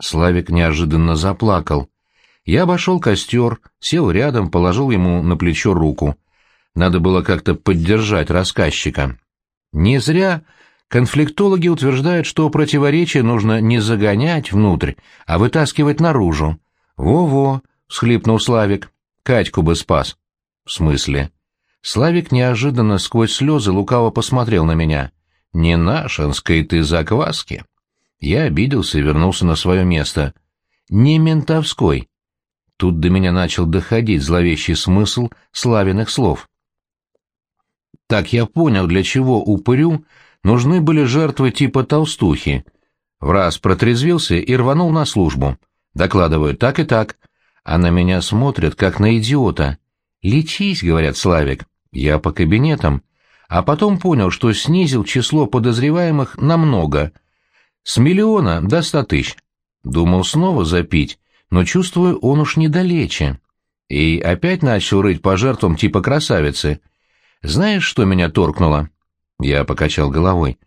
Славик неожиданно заплакал. Я обошел костер, сел рядом, положил ему на плечо руку. Надо было как-то поддержать рассказчика. Не зря конфликтологи утверждают, что противоречие нужно не загонять внутрь, а вытаскивать наружу. «Во-во», — всхлипнул Славик, — «Катьку бы спас». «В смысле?» Славик неожиданно сквозь слезы лукаво посмотрел на меня. «Не нашинской ты закваски». Я обиделся и вернулся на свое место. «Не ментовской». Тут до меня начал доходить зловещий смысл Славиных слов. Так я понял, для чего упырю нужны были жертвы типа толстухи. В раз протрезвился и рванул на службу. Докладываю, так и так. А на меня смотрят, как на идиота. «Лечись», — говорят Славик. Я по кабинетам. А потом понял, что снизил число подозреваемых намного. С миллиона до ста тысяч. Думал снова запить, но чувствую, он уж недалече. И опять начал рыть по жертвам типа красавицы. Знаешь, что меня торкнуло? Я покачал головой.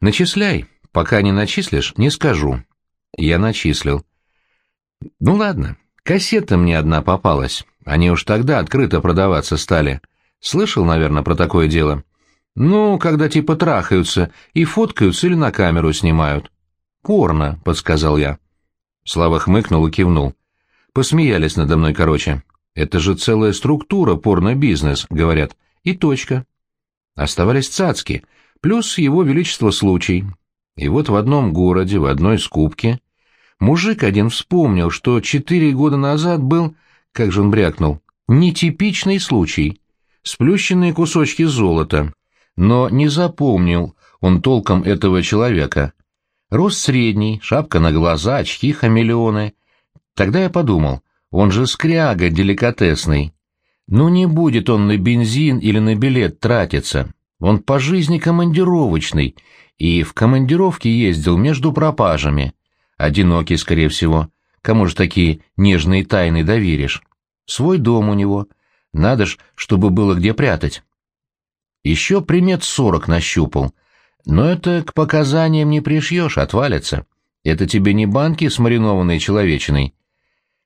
Начисляй. Пока не начислишь, не скажу. Я начислил. Ну ладно, кассета мне одна попалась. Они уж тогда открыто продаваться стали. Слышал, наверное, про такое дело? Ну, когда типа трахаются и фоткаются или на камеру снимают. Порно, подсказал я. Слава хмыкнул и кивнул. Посмеялись надо мной, короче. Это же целая структура порно-бизнес, говорят. И точка. Оставались цацки, плюс его величество случай. И вот в одном городе, в одной скупке, мужик один вспомнил, что четыре года назад был, как же он брякнул, нетипичный случай. Сплющенные кусочки золота. Но не запомнил он толком этого человека. Рост средний, шапка на глаза, очки хамелеоны. Тогда я подумал, он же скряга деликатесный. Ну не будет он на бензин или на билет тратиться. Он по жизни командировочный, и в командировке ездил между пропажами. Одинокий, скорее всего. Кому же такие нежные тайны доверишь? Свой дом у него. Надо ж, чтобы было где прятать. Еще примет сорок нащупал. Но это к показаниям не пришьешь, отвалится. Это тебе не банки с маринованной человечиной.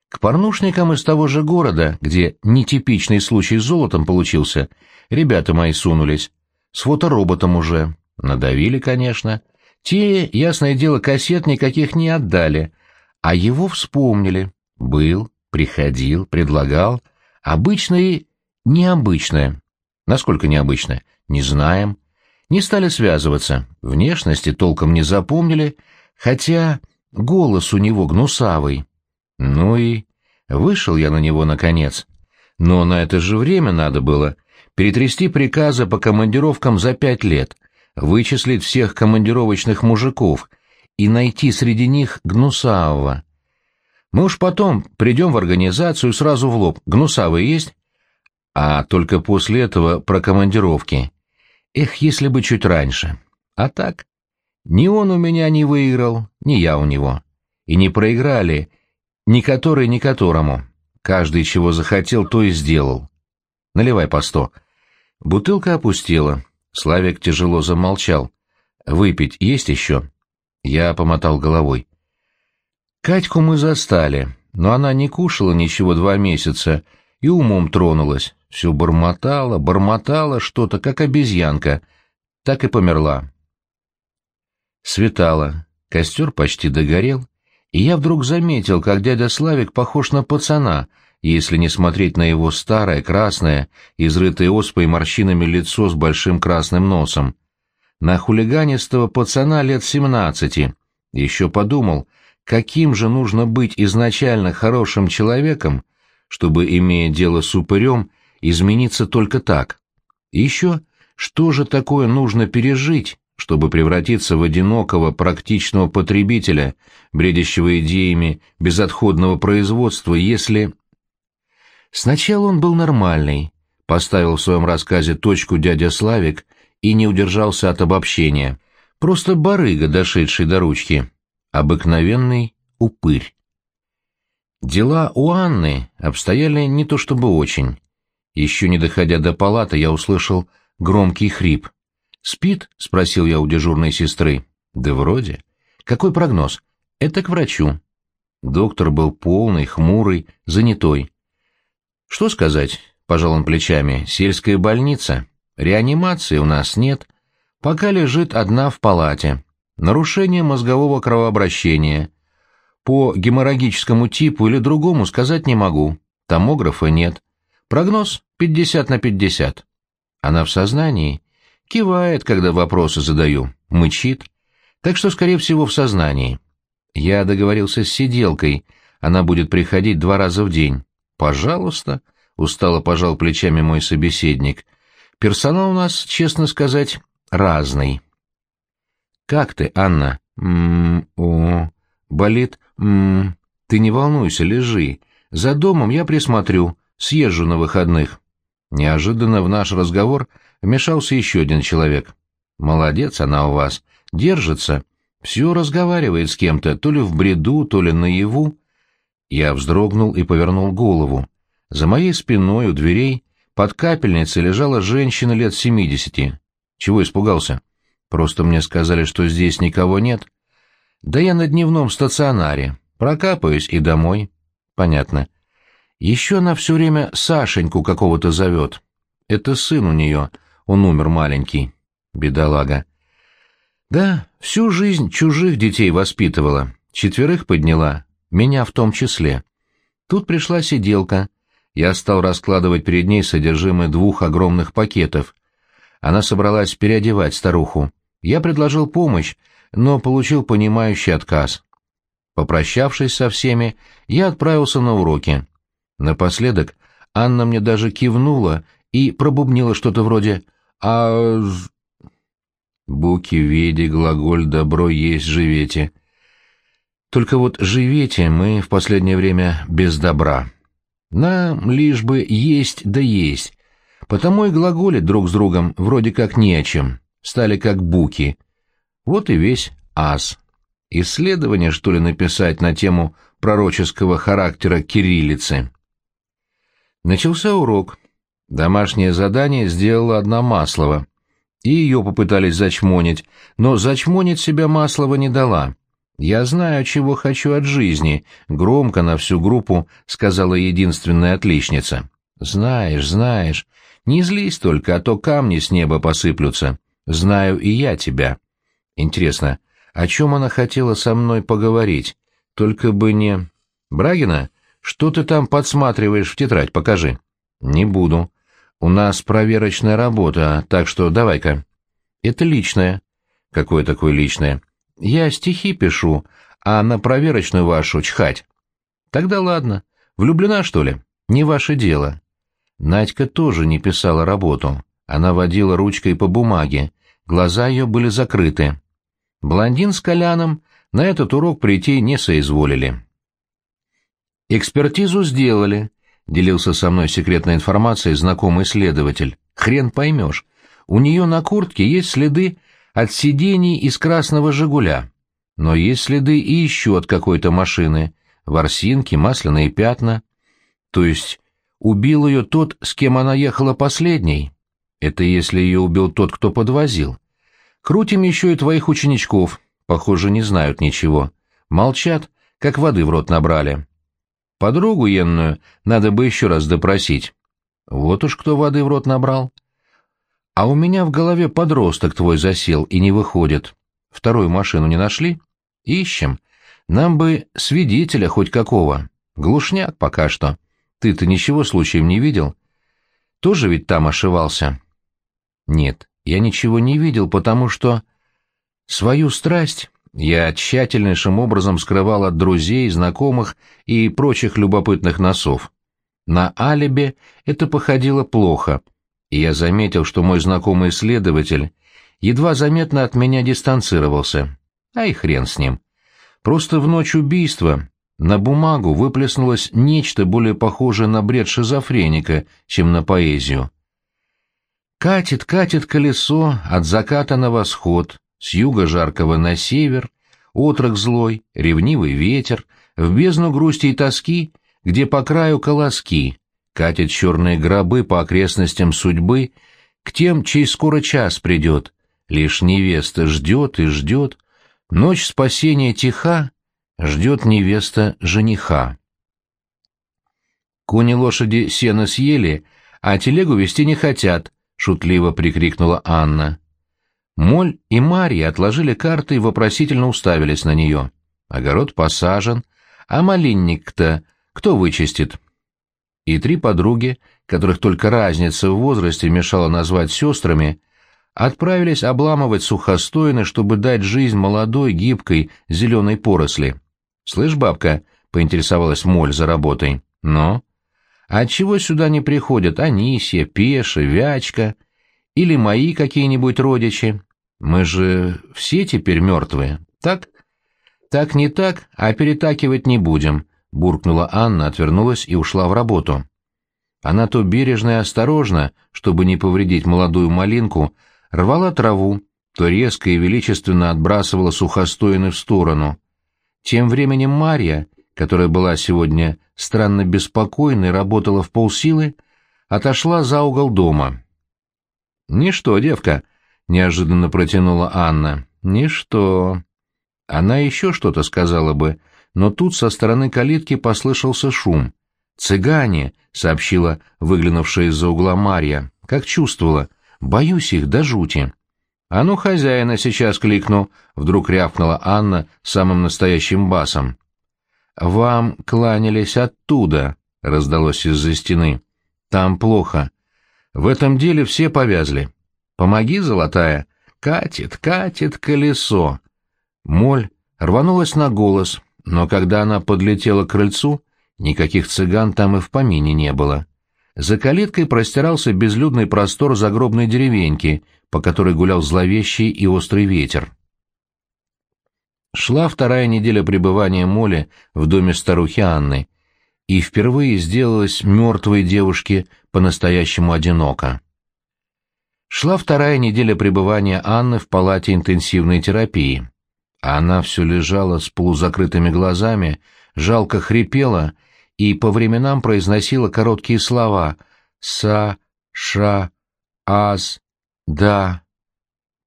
К порнушникам из того же города, где нетипичный случай с золотом получился, ребята мои сунулись. С фотороботом уже. Надавили, конечно. Те, ясное дело, кассет никаких не отдали. А его вспомнили. Был, приходил, предлагал. Обычное и необычное. Насколько необычное? Не знаем. Не стали связываться. Внешности толком не запомнили, хотя голос у него гнусавый. Ну и вышел я на него наконец. Но на это же время надо было перетрясти приказы по командировкам за пять лет, вычислить всех командировочных мужиков и найти среди них Гнусавого. Мы уж потом придем в организацию сразу в лоб. Гнусавый есть? А только после этого про командировки. Эх, если бы чуть раньше. А так? Ни он у меня не выиграл, ни я у него. И не проиграли ни который, ни которому. Каждый чего захотел, то и сделал. Наливай по сто. Бутылка опустела. Славик тяжело замолчал. Выпить есть еще? Я помотал головой. Катьку мы застали, но она не кушала ничего два месяца и умом тронулась. Все бормотала, бормотала что-то, как обезьянка. Так и померла. Светало. Костер почти догорел и я вдруг заметил, как дядя Славик похож на пацана, если не смотреть на его старое, красное, изрытое оспой морщинами лицо с большим красным носом. На хулиганистого пацана лет семнадцати. Еще подумал, каким же нужно быть изначально хорошим человеком, чтобы, имея дело с упырем, измениться только так. И еще, что же такое нужно пережить, чтобы превратиться в одинокого практичного потребителя, бредящего идеями безотходного производства, если... Сначала он был нормальный, поставил в своем рассказе точку дядя Славик и не удержался от обобщения. Просто барыга, дошедший до ручки. Обыкновенный упырь. Дела у Анны обстояли не то чтобы очень. Еще не доходя до палаты, я услышал громкий хрип — «Спит?» — спросил я у дежурной сестры. «Да вроде». «Какой прогноз?» Это к врачу. Доктор был полный, хмурый, занятой. Что сказать, пожал он плечами, сельская больница. Реанимации у нас нет. Пока лежит одна в палате. Нарушение мозгового кровообращения. По геморрагическому типу или другому сказать не могу. Томографа нет. Прогноз 50 на 50. Она в сознании. Кивает, когда вопросы задаю. Мычит. Так что, скорее всего, в сознании. Я договорился с сиделкой. Она будет приходить два раза в день. Пожалуйста, устало пожал плечами мой собеседник. Персонал у нас, честно сказать, разный. Как ты, Анна? М о, болит. М ты не волнуйся, лежи. За домом я присмотрю, съезжу на выходных. Неожиданно в наш разговор вмешался еще один человек. Молодец она у вас, держится. Все разговаривает с кем-то, то ли в бреду, то ли наяву. Я вздрогнул и повернул голову. За моей спиной у дверей под капельницей лежала женщина лет семидесяти. Чего испугался? Просто мне сказали, что здесь никого нет. Да я на дневном стационаре. Прокапаюсь и домой. Понятно. Еще она все время Сашеньку какого-то зовет. Это сын у нее. Он умер маленький. Бедолага. Да, всю жизнь чужих детей воспитывала, четверых подняла, меня в том числе. Тут пришла сиделка. Я стал раскладывать перед ней содержимое двух огромных пакетов. Она собралась переодевать старуху. Я предложил помощь, но получил понимающий отказ. Попрощавшись со всеми, я отправился на уроки. Напоследок Анна мне даже кивнула и пробубнила что-то вроде «А Буки, веди, глаголь, добро есть, живете. Только вот живете мы в последнее время без добра. Нам лишь бы есть да есть. Потому и глаголить друг с другом вроде как не о чем. Стали как буки. Вот и весь ас. Исследование, что ли, написать на тему пророческого характера кириллицы. Начался урок. Домашнее задание сделала одна Маслова — и ее попытались зачмонить, но зачмонить себя Маслова не дала. «Я знаю, чего хочу от жизни», — громко на всю группу сказала единственная отличница. «Знаешь, знаешь. Не злись только, а то камни с неба посыплются. Знаю и я тебя». «Интересно, о чем она хотела со мной поговорить? Только бы не...» «Брагина, что ты там подсматриваешь в тетрадь, покажи». «Не буду. У нас проверочная работа, так что давай-ка. Это личное. Какое такое личное? Я стихи пишу, а на проверочную вашу чхать. Тогда ладно. Влюблена, что ли? Не ваше дело. Надька тоже не писала работу. Она водила ручкой по бумаге. Глаза ее были закрыты. Блондин с Коляном на этот урок прийти не соизволили. Экспертизу сделали, делился со мной секретной информацией знакомый следователь. Хрен поймешь. У нее на куртке есть следы от сидений из красного «Жигуля». Но есть следы и еще от какой-то машины. Ворсинки, масляные пятна. То есть убил ее тот, с кем она ехала последней. Это если ее убил тот, кто подвозил. Крутим еще и твоих ученичков. Похоже, не знают ничего. Молчат, как воды в рот набрали. Подругу енную надо бы еще раз допросить. Вот уж кто воды в рот набрал. А у меня в голове подросток твой засел и не выходит. Вторую машину не нашли? Ищем. Нам бы свидетеля хоть какого. Глушняк пока что. Ты-то ничего случаем не видел? Тоже ведь там ошивался? Нет, я ничего не видел, потому что... Свою страсть я тщательнейшим образом скрывал от друзей, знакомых и прочих любопытных носов. На алиби это походило плохо, и я заметил, что мой знакомый следователь едва заметно от меня дистанцировался. А и хрен с ним. Просто в ночь убийства на бумагу выплеснулось нечто более похожее на бред шизофреника, чем на поэзию. Катит, катит колесо от заката на восход, с юга жаркого на север, отрок злой, ревнивый ветер, в бездну грусти и тоски, где по краю колоски, катят черные гробы по окрестностям судьбы, к тем, чей скоро час придет, лишь невеста ждет и ждет, ночь спасения тиха, Ждет невеста жениха. Кони-лошади сено съели, а телегу вести не хотят, — шутливо прикрикнула Анна. Моль и Марья отложили карты и вопросительно уставились на нее. Огород посажен, а малинник-то кто вычистит? И три подруги, которых только разница в возрасте мешала назвать сестрами, отправились обламывать сухостойны, чтобы дать жизнь молодой, гибкой, зеленой поросли. «Слышь, бабка», — поинтересовалась Моль за работой, — «но?» «А отчего сюда не приходят Анисья, Пеша, Вячка или мои какие-нибудь родичи? Мы же все теперь мертвые, так?» «Так не так, а перетакивать не будем», — буркнула Анна, отвернулась и ушла в работу. Она то бережно и осторожно, чтобы не повредить молодую малинку, рвала траву, то резко и величественно отбрасывала сухостоины в сторону. Тем временем Марья, которая была сегодня странно беспокойной, работала в полсилы, отошла за угол дома. «Ничто, девка», — неожиданно протянула Анна. «Ничто». Она еще что-то сказала бы, но тут со стороны калитки послышался шум. «Цыгане!» — сообщила выглянувшая из-за угла Марья. «Как чувствовала. Боюсь их до жути». «А ну, хозяина сейчас кликну!» — вдруг рявкнула Анна самым настоящим басом. «Вам кланялись оттуда», — раздалось из-за стены. «Там плохо. В этом деле все повязли. Помоги, золотая. Катит, катит колесо. Моль рванулась на голос, но когда она подлетела к крыльцу, никаких цыган там и в помине не было. За калиткой простирался безлюдный простор загробной деревеньки, по которой гулял зловещий и острый ветер. Шла вторая неделя пребывания Моли в доме старухи Анны, и впервые сделалась мертвой девушке по-настоящему одиноко. Шла вторая неделя пребывания Анны в палате интенсивной терапии она все лежала с полузакрытыми глазами, жалко хрипела и по временам произносила короткие слова «са», «ша», «аз», «да».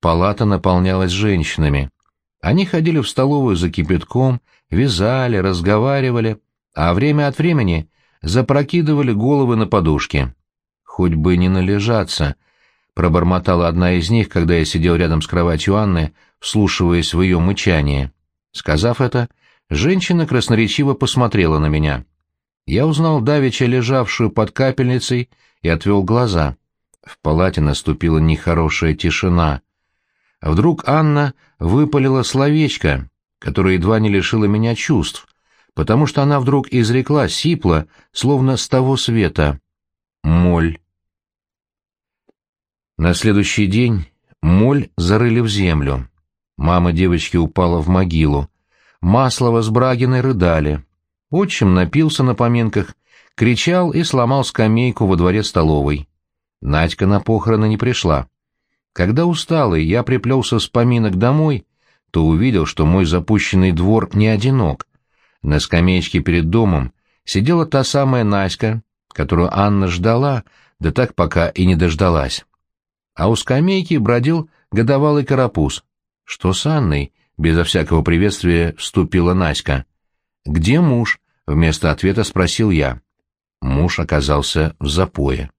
Палата наполнялась женщинами. Они ходили в столовую за кипятком, вязали, разговаривали, а время от времени запрокидывали головы на подушки. «Хоть бы не належаться», — пробормотала одна из них, когда я сидел рядом с кроватью Анны, вслушиваясь в ее мычание. Сказав это, женщина красноречиво посмотрела на меня. Я узнал давеча лежавшую под капельницей и отвел глаза. В палате наступила нехорошая тишина. Вдруг Анна выпалила словечко, которое едва не лишило меня чувств, потому что она вдруг изрекла сипло, словно с того света. «Моль». На следующий день моль зарыли в землю. Мама девочки упала в могилу. Маслова с Брагиной рыдали. Отчим напился на поминках, кричал и сломал скамейку во дворе столовой. Надька на похороны не пришла. Когда усталый я приплелся с поминок домой, то увидел, что мой запущенный двор не одинок. На скамеечке перед домом сидела та самая Наська, которую Анна ждала, да так пока и не дождалась. А у скамейки бродил годовалый карапуз. «Что с Анной?» — безо всякого приветствия вступила Наська. «Где муж?» — вместо ответа спросил я. Муж оказался в запое.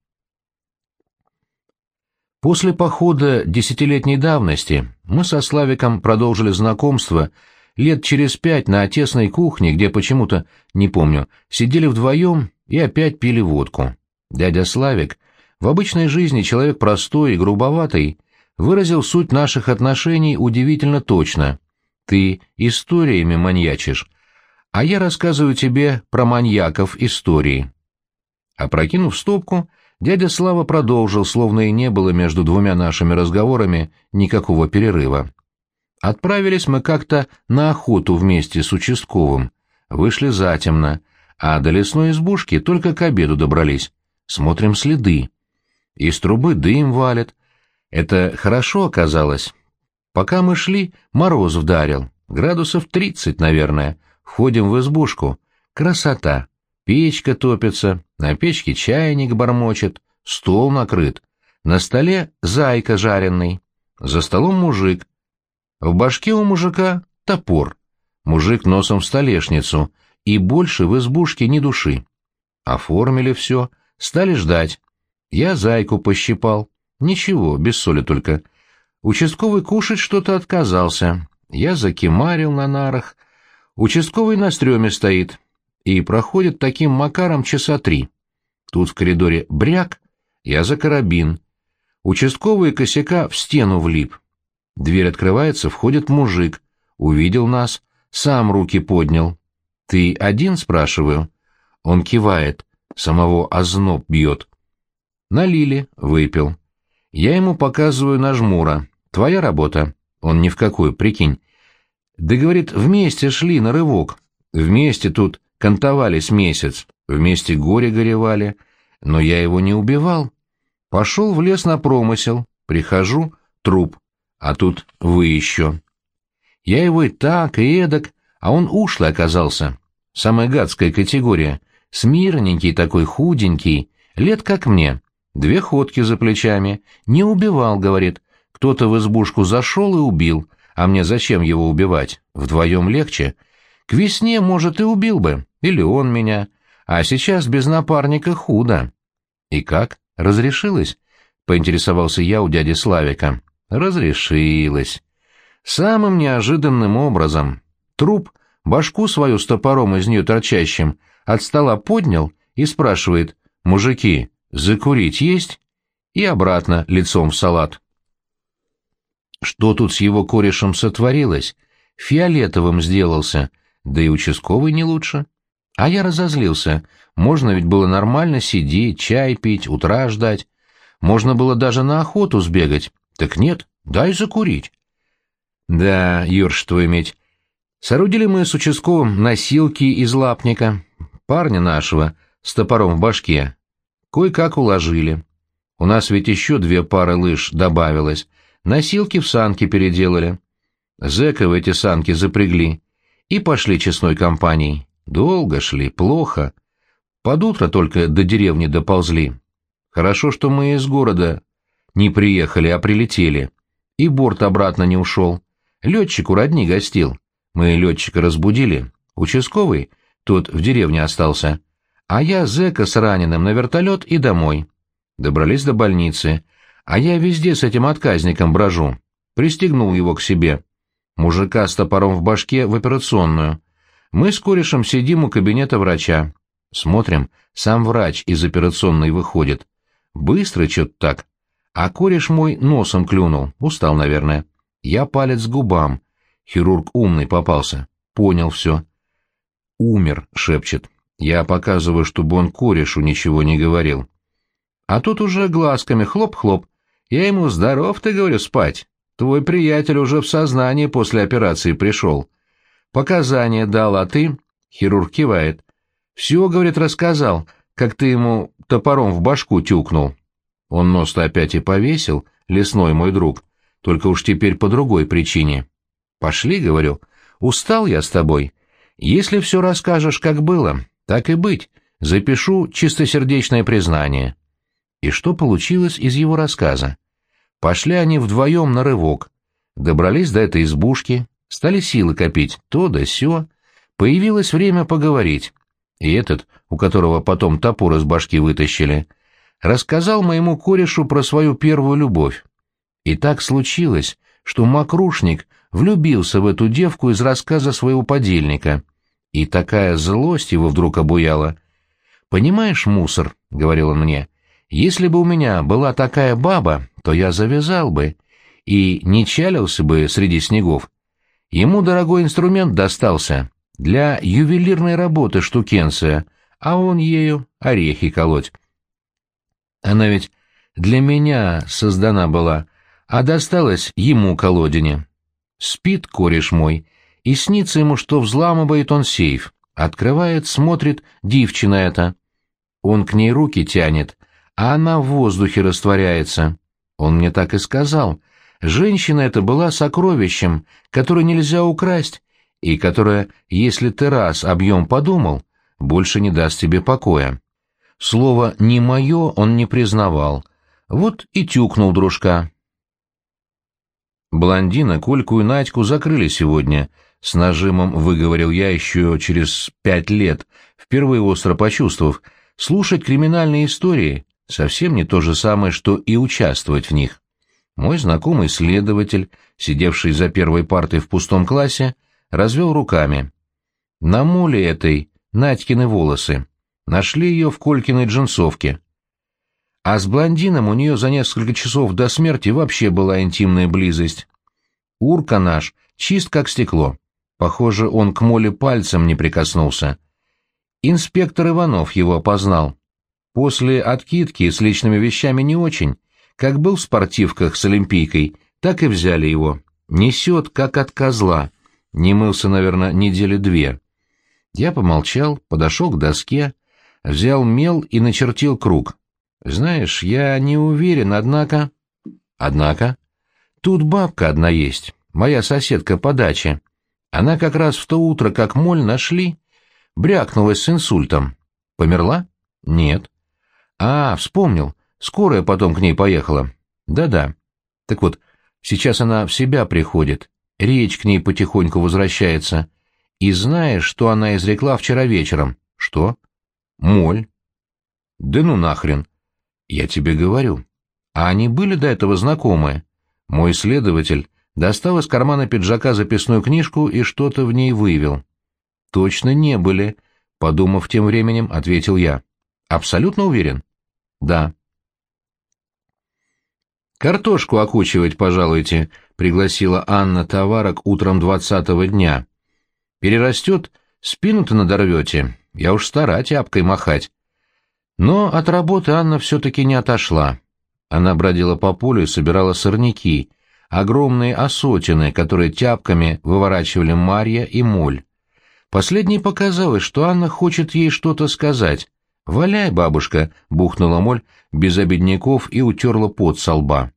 После похода десятилетней давности мы со Славиком продолжили знакомство лет через пять на отесной кухне, где почему-то, не помню, сидели вдвоем и опять пили водку. Дядя Славик, в обычной жизни человек простой и грубоватый, выразил суть наших отношений удивительно точно. Ты историями маньячишь, а я рассказываю тебе про маньяков истории. Опрокинув стопку, дядя Слава продолжил, словно и не было между двумя нашими разговорами никакого перерыва. Отправились мы как-то на охоту вместе с участковым, вышли затемно, а до лесной избушки только к обеду добрались. Смотрим следы. Из трубы дым валит, это хорошо оказалось. Пока мы шли, мороз вдарил. Градусов тридцать, наверное. Входим в избушку. Красота. Печка топится, на печке чайник бормочет, стол накрыт. На столе зайка жареный. За столом мужик. В башке у мужика топор. Мужик носом в столешницу, и больше в избушке ни души. Оформили все, стали ждать. Я зайку пощипал. Ничего, без соли только. Участковый кушать что-то отказался. Я закимарил на нарах. Участковый на стреме стоит. И проходит таким макаром часа три. Тут в коридоре бряк, я за карабин. Участковый косяка в стену влип. Дверь открывается, входит мужик. Увидел нас, сам руки поднял. «Ты один?» — спрашиваю. Он кивает, самого озноб бьет. Налили, выпил. Я ему показываю на жмура. Твоя работа. Он ни в какую, прикинь. Да говорит, вместе шли на рывок. Вместе тут кантовались месяц. Вместе горе горевали. Но я его не убивал. Пошел в лес на промысел. Прихожу — труп. А тут вы еще. Я его и так, и эдак, а он ушлый оказался. Самая гадская категория. Смирненький такой, худенький, лет как мне. Две ходки за плечами. Не убивал, говорит. Кто-то в избушку зашел и убил. А мне зачем его убивать? Вдвоем легче. К весне, может, и убил бы. Или он меня. А сейчас без напарника худо. И как? Разрешилось? Поинтересовался я у дяди Славика. Разрешилось. Самым неожиданным образом. Труп, башку свою с топором из нее торчащим, от стола поднял и спрашивает, «Мужики, закурить есть?» И обратно лицом в салат. Что тут с его корешем сотворилось? Фиолетовым сделался, да и участковый не лучше. А я разозлился. Можно ведь было нормально сидеть, чай пить, утра ждать. Можно было даже на охоту сбегать. Так нет, дай закурить. Да, Юрш твой иметь. Соорудили мы с участковым носилки из лапника, парня нашего, с топором в башке. Кое-как уложили. У нас ведь еще две пары лыж добавилось. Носилки в санки переделали. Зэка в эти санки запрягли. И пошли честной компанией. Долго шли, плохо. Под утро только до деревни доползли. Хорошо, что мы из города не приехали, а прилетели. И борт обратно не ушел. Летчик у родни гостил. Мы летчика разбудили. Участковый, тот в деревне остался. А я зэка с раненым на вертолет и домой. Добрались до больницы. А я везде с этим отказником брожу. Пристегнул его к себе. Мужика с топором в башке в операционную. Мы с корешем сидим у кабинета врача. Смотрим, сам врач из операционной выходит. Быстро что-то так. А кореш мой носом клюнул, устал, наверное. Я палец к губам. Хирург умный попался. Понял все. «Умер», — шепчет. Я показываю, чтобы он корешу ничего не говорил. А тут уже глазками хлоп-хлоп. Я ему «Здоров, ты, говорю, спать. Твой приятель уже в сознание после операции пришел. Показания дал, а ты...» Хирург кивает. «Все, — говорит, — рассказал, как ты ему топором в башку тюкнул». Он нос-то опять и повесил, лесной мой друг, только уж теперь по другой причине. «Пошли, — говорю, — устал я с тобой. Если все расскажешь, как было, так и быть, запишу чистосердечное признание». И что получилось из его рассказа? Пошли они вдвоем на рывок, добрались до этой избушки, стали силы копить, то да сё. Появилось время поговорить. И этот, у которого потом топор из башки вытащили, рассказал моему корешу про свою первую любовь. И так случилось, что Макрушник влюбился в эту девку из рассказа своего подельника. И такая злость его вдруг обуяла. «Понимаешь, мусор», — говорил он мне, — «если бы у меня была такая баба, то я завязал бы и не чалился бы среди снегов. Ему дорогой инструмент достался для ювелирной работы штукенция, а он ею орехи колоть. Она ведь для меня создана была, а досталась ему колодине. Спит кореш мой, и снится ему, что взламывает он сейф. Открывает, смотрит, девчина эта. Он к ней руки тянет, а она в воздухе растворяется. Он мне так и сказал. Женщина эта была сокровищем, которое нельзя украсть, и которое, если ты раз объем подумал, больше не даст тебе покоя. Слово «не мое» он не признавал. Вот и тюкнул дружка. Блондина Кольку и Надьку закрыли сегодня. с нажимом выговорил я еще через пять лет, впервые остро почувствовав, слушать криминальные истории совсем не то же самое, что и участвовать в них. Мой знакомый следователь, сидевший за первой партой в пустом классе, развел руками. На моле этой Надькины волосы. Нашли ее в Колькиной джинсовке. А с блондином у нее за несколько часов до смерти вообще была интимная близость. Урка наш чист как стекло. Похоже, он к Моле пальцем не прикоснулся. Инспектор Иванов его опознал. После откидки с личными вещами не очень. Как был в спортивках с Олимпийкой, так и взяли его. Несет, как от козла. Не мылся, наверное, недели две. Я помолчал, подошел к доске, взял мел и начертил круг. Знаешь, я не уверен, однако... Однако... Тут бабка одна есть, моя соседка по даче. Она как раз в то утро, как моль нашли, брякнулась с инсультом. Померла? Нет. А, вспомнил. Скорая потом к ней поехала. Да-да. Так вот, сейчас она в себя приходит. Речь к ней потихоньку возвращается. И знаешь, что она изрекла вчера вечером? Что? Моль. Да ну нахрен. Я тебе говорю. А они были до этого знакомые? Мой следователь достал из кармана пиджака записную книжку и что-то в ней вывел. «Точно не были», — подумав тем временем, ответил я. «Абсолютно уверен?» «Да». «Картошку окучивать, пожалуйте», — пригласила Анна товарок утром двадцатого дня. «Перерастет, спину-то надорвете, я уж стара тяпкой махать». Но от работы Анна все-таки не отошла. Она бродила по полю и собирала сорняки, огромные осотины, которые тяпками выворачивали Марья и Моль. Последней показалось, что Анна хочет ей что-то сказать. «Валяй, бабушка!» — бухнула Моль без обедняков и утерла пот со лба.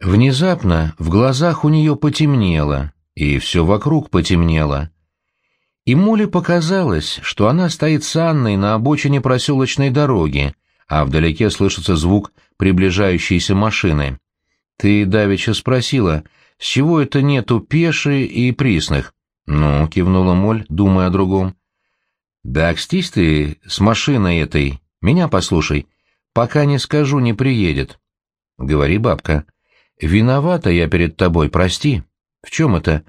Внезапно в глазах у нее потемнело, и все вокруг потемнело. И Моле показалось, что она стоит с Анной на обочине проселочной дороги, а вдалеке слышится звук приближающейся машины. Ты давеча спросила, с чего это нету пеши и присных? Ну, кивнула Моль, думая о другом. Да окстись ты с машиной этой, меня послушай, пока не скажу, не приедет. Говори, бабка. Виновата я перед тобой, прости. В чем это?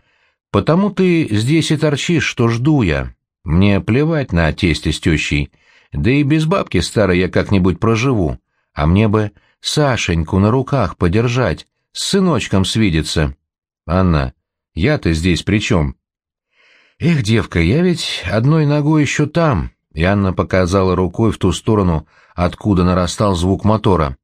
Потому ты здесь и торчишь, что жду я. Мне плевать на тесте с тещей. Да и без бабки старой я как-нибудь проживу. А мне бы Сашеньку на руках подержать, с сыночком свидеться. Анна, я-то здесь при чем? Эх, девка, я ведь одной ногой еще там. И Анна показала рукой в ту сторону, откуда нарастал звук мотора.